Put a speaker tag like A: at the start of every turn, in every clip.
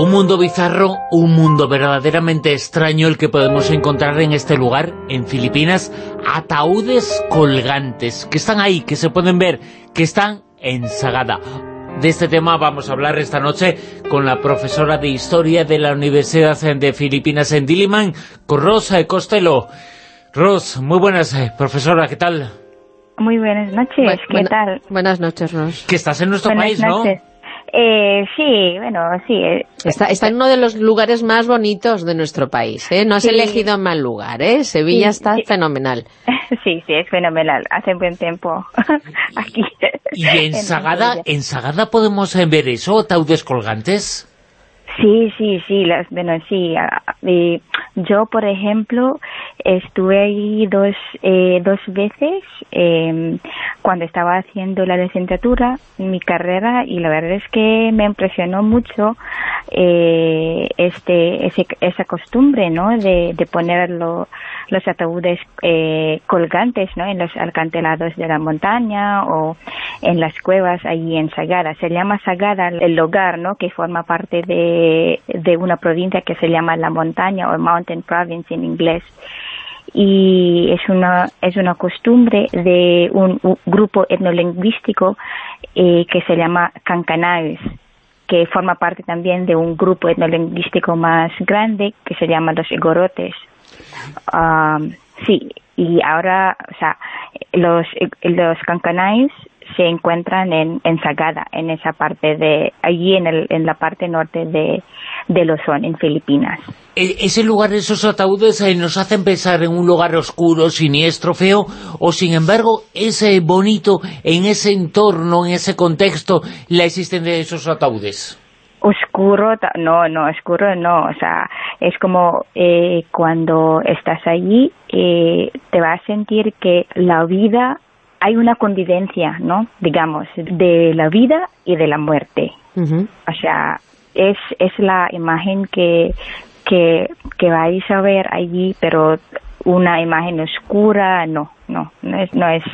A: Un mundo bizarro, un mundo verdaderamente extraño el que podemos encontrar en este lugar, en Filipinas, ataúdes colgantes, que están ahí, que se pueden ver, que están en Sagada. De este tema vamos a hablar esta noche con la profesora de Historia de la Universidad de Filipinas en Diliman, con Rosa Costello. Ros, muy buenas, eh, profesora, ¿qué tal?
B: Muy buenas noches, ¿qué tal?
C: Buenas noches, Ros.
A: Que estás en nuestro país, ¿no?
B: Eh, sí, bueno, sí. Eh,
C: está, está, en uno de los lugares más bonitos de nuestro país, ¿eh? No has elegido mal lugar, ¿eh? Sevilla está fenomenal.
B: Sí, sí, es fenomenal. Hace buen tiempo aquí.
A: ¿Y en, Sagada, en Sagada podemos ver eso, taudes colgantes?
B: Sí, sí, sí, las, bueno, sí. yo, por ejemplo, estuve ahí dos, eh, dos veces eh, cuando estaba haciendo la licenciatura, mi carrera, y la verdad es que me impresionó mucho eh, este, ese, esa costumbre, ¿no?, de, de ponerlo los ataúdes eh, colgantes ¿no? en los alcantelados de la montaña o en las cuevas allí en Sagada. Se llama Sagada el lugar ¿no? que forma parte de, de una provincia que se llama La Montaña o Mountain Province en inglés y es una es una costumbre de un, grupo etnolingüístico eh, que se llama Cancanaes que forma parte también de un grupo etnolingüístico más grande que se llama los Igorotes sí, y ahora, o sea, los, los cancanais se encuentran en, en Sagada, en esa parte de, allí en, el, en la parte norte de, de Luzón, en Filipinas.
A: E, ¿Ese lugar, esos ataúdes, eh, nos hacen pensar en un lugar oscuro, siniestro, feo, o sin embargo, es bonito en ese entorno, en ese contexto, la existencia de esos ataúdes?
B: Oscuro, no, no, oscuro no, o sea, es como eh, cuando estás allí eh, te vas a sentir que la vida, hay una convivencia, ¿no? Digamos, de la vida y de la muerte. O sea, es, es la imagen que, que, que vais a ver allí, pero una imagen oscura, no, no, no es, no es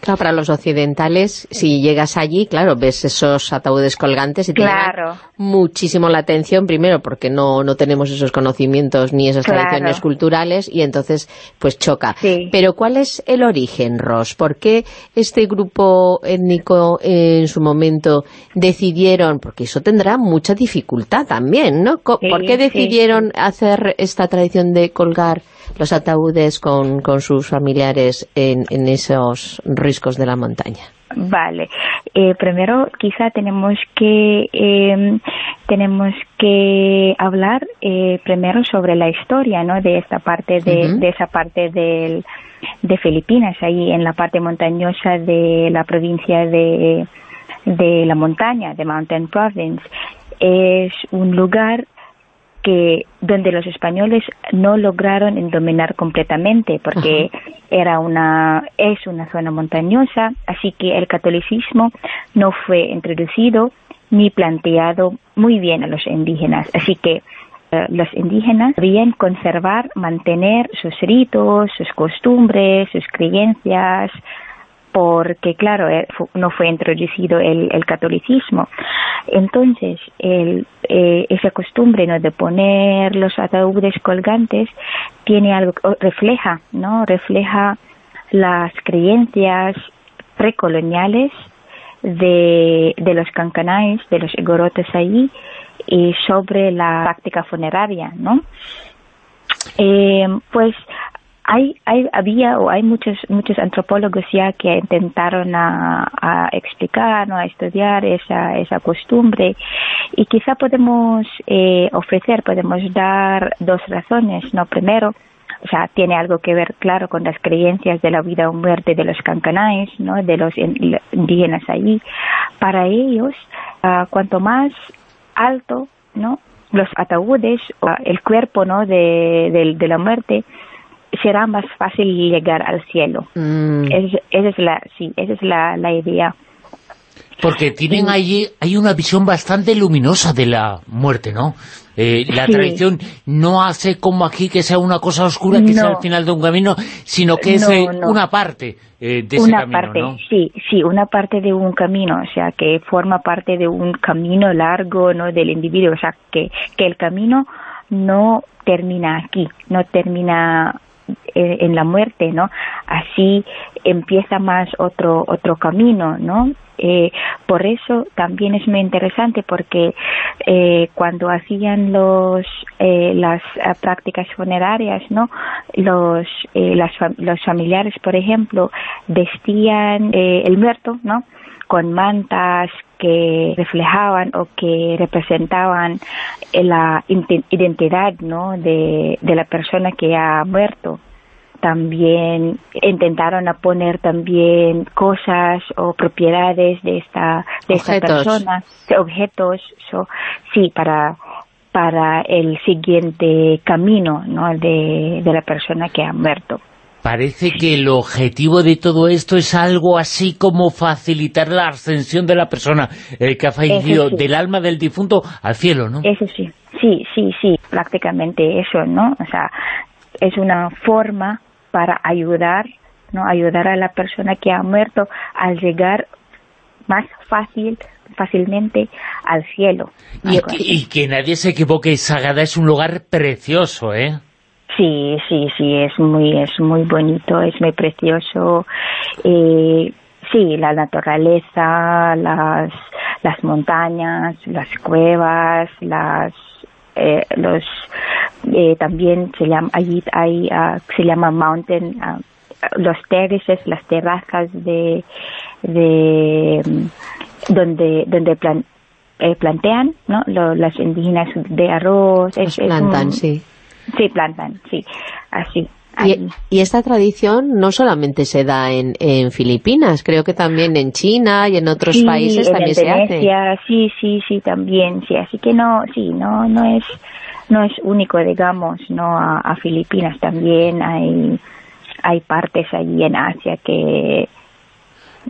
C: Claro, para los occidentales, si llegas allí, claro, ves esos ataúdes colgantes y te
B: claro.
C: muchísimo la atención, primero porque no, no tenemos esos conocimientos ni esas tradiciones culturales y entonces pues choca. Pero ¿cuál es el origen, Ross? ¿Por qué este grupo étnico en su momento decidieron, porque eso tendrá mucha dificultad también, ¿no? ¿Por qué decidieron hacer esta tradición de colgar los ataúdes con, con sus familiares en, en, esos riscos de la montaña?
B: Vale. Eh, primero, quizá tenemos que eh, tenemos que hablar eh, primero sobre la historia, ¿no? De esta parte de, de esa parte del, de Filipinas, ahí en la parte montañosa de la provincia de de la montaña, de Mountain Province. Es un lugar que donde los españoles no lograron dominar completamente porque era una es una zona montañosa así que el catolicismo no fue introducido ni planteado muy bien a los indígenas. Así que eh, los indígenas debían conservar mantener sus ritos sus costumbres sus creencias porque claro, eh, no fue introducido el, catolicismo. Entonces, el, eh, esa costumbre ¿no? de poner los ataúdes colgantes tiene algo, refleja, ¿no? Refleja las creencias precoloniales de, de los cancanais, de los gorotes ahí, y sobre la práctica funeraria, ¿no? Eh, pues hay, hay, había o hay muchos, muchos antropólogos ya que intentaron a, explicar, ¿no? a estudiar esa, esa costumbre y quizá podemos eh, ofrecer, podemos dar dos razones, ¿no? Primero, o sea, tiene algo que ver, claro, con las creencias de la vida o muerte de los cancanais, ¿no? De los indígenas allí. Para ellos, uh, cuanto más alto, ¿no? Los ataúdes, o el cuerpo, ¿no? De, de, de la muerte, será más fácil llegar al cielo. Mm. esa es la, sí, esa es la, la idea.
A: Porque tienen allí, hay una visión bastante luminosa de la muerte, ¿no? Eh, la tradición no hace como aquí que sea una cosa oscura, que sea el final de un camino, sino que es eh, una parte eh, de ese camino,
B: parte, Sí, sí, una parte de un camino, o sea, que forma parte de un camino largo, ¿no?, del individuo, o sea, que, que el camino no termina aquí, no termina en la muerte, ¿no? Así empieza más otro otro camino, ¿no? Eh, por eso también es muy interesante porque eh, cuando hacían los eh, las prácticas funerarias, ¿no? Los los familiares, por ejemplo, vestían el muerto, ¿no? Con mantas que reflejaban o que representaban la identidad, ¿no? De, de la persona que ha muerto también intentaron a poner también cosas o propiedades de esta de esta persona objetos sí para para el siguiente camino ¿no? de, de la persona que ha muerto
A: Parece que el objetivo de todo esto es algo así como facilitar la ascensión de la persona el que ha fallecido, del alma del difunto al cielo, ¿no?
B: Eso sí, sí, sí, sí, prácticamente eso, ¿no? O sea, es una forma para ayudar, ¿no? Ayudar a la persona que ha muerto al llegar más fácil fácilmente al cielo.
A: Y, que, nadie se equivoque, Sagada es un lugar precioso, ¿eh?
B: Sí, sí, sí, es muy, es muy bonito, es muy precioso. Eh, sí, la naturaleza, las, las montañas, las cuevas, las eh, los eh, también se llama allí hay uh, se llama mountain uh, los terraces las terrazas de de donde donde plan, eh, plantean no las indígenas de arroz
C: es, plantan sí.
B: Sí plantan sí. Así
C: y, esta tradición no solamente se da en, en, Filipinas, creo que también en China y en otros países también se hace.
B: Sí, sí, sí, también, sí, así que no, sí, no, no es, no es único, digamos, no a, Filipinas, también hay, hay partes allí en Asia que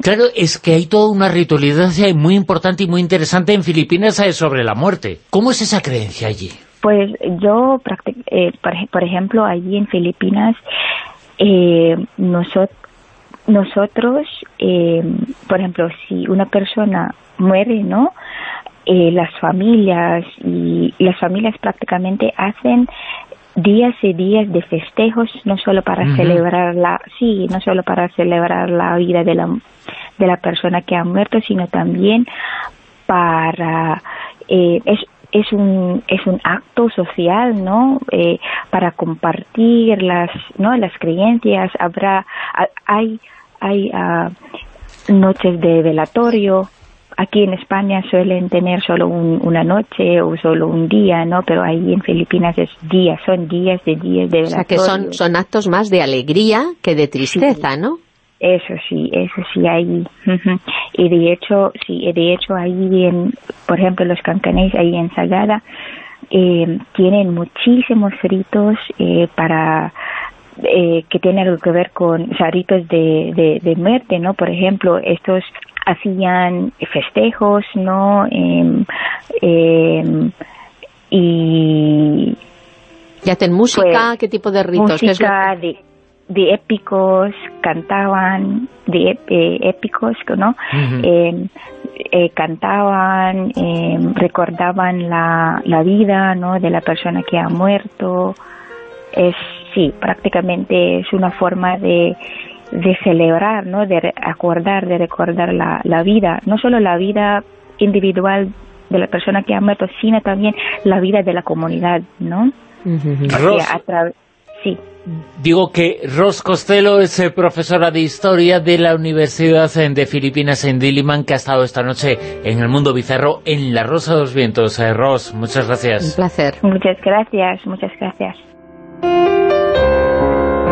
A: Claro, es que hay toda una ritualidad muy importante y muy interesante en Filipinas sobre la muerte. ¿Cómo es esa creencia allí?
B: Pues yo, eh, por, ejemplo, allí en Filipinas, eh, nosotros, nosotros eh, por ejemplo, si una persona muere, ¿no? Eh, las familias y las familias prácticamente hacen días y días de festejos no solo para celebrar la sí no solo para celebrar la vida de la de la persona que ha muerto sino también para eh, es es un es un acto social no eh, para compartir las no las creencias. Habrá hay hay uh, noches de velatorio aquí en España suelen tener solo una noche o solo un día, ¿no? Pero ahí en Filipinas es días, son días de días de. O sea,
C: que son, son actos más de alegría que de tristeza, ¿no?
B: Eso sí, eso sí hay. Y de hecho, sí, de hecho ahí en, por ejemplo, los cancanés ahí en Sagada, eh, tienen muchísimos ritos eh, para eh, que tienen algo que ver con o ritos de, de, de, muerte, ¿no? Por ejemplo, estos hacían festejos, ¿no? Eh, y...
C: ¿Y hacen música? Pues, ¿Qué tipo de ritos?
B: Música de de épicos, cantaban de eh, épicos, ¿no? Em, eh, cantaban, em, recordaban la, la vida, ¿no? De la persona que ha muerto. Es, sí, prácticamente es una forma de, de celebrar, ¿no? De acordar, de recordar la, la vida, no solo la vida individual de la persona que ha muerto, sino también la vida de la comunidad, ¿no? sí.
A: Digo que Ros Costello es eh, profesora de Historia de la Universidad de Filipinas en Diliman, que ha estado esta noche en El Mundo Bizarro en La Rosa de los Vientos. Eh, Ros, muchas gracias.
C: Un placer.
B: Muchas gracias, muchas gracias.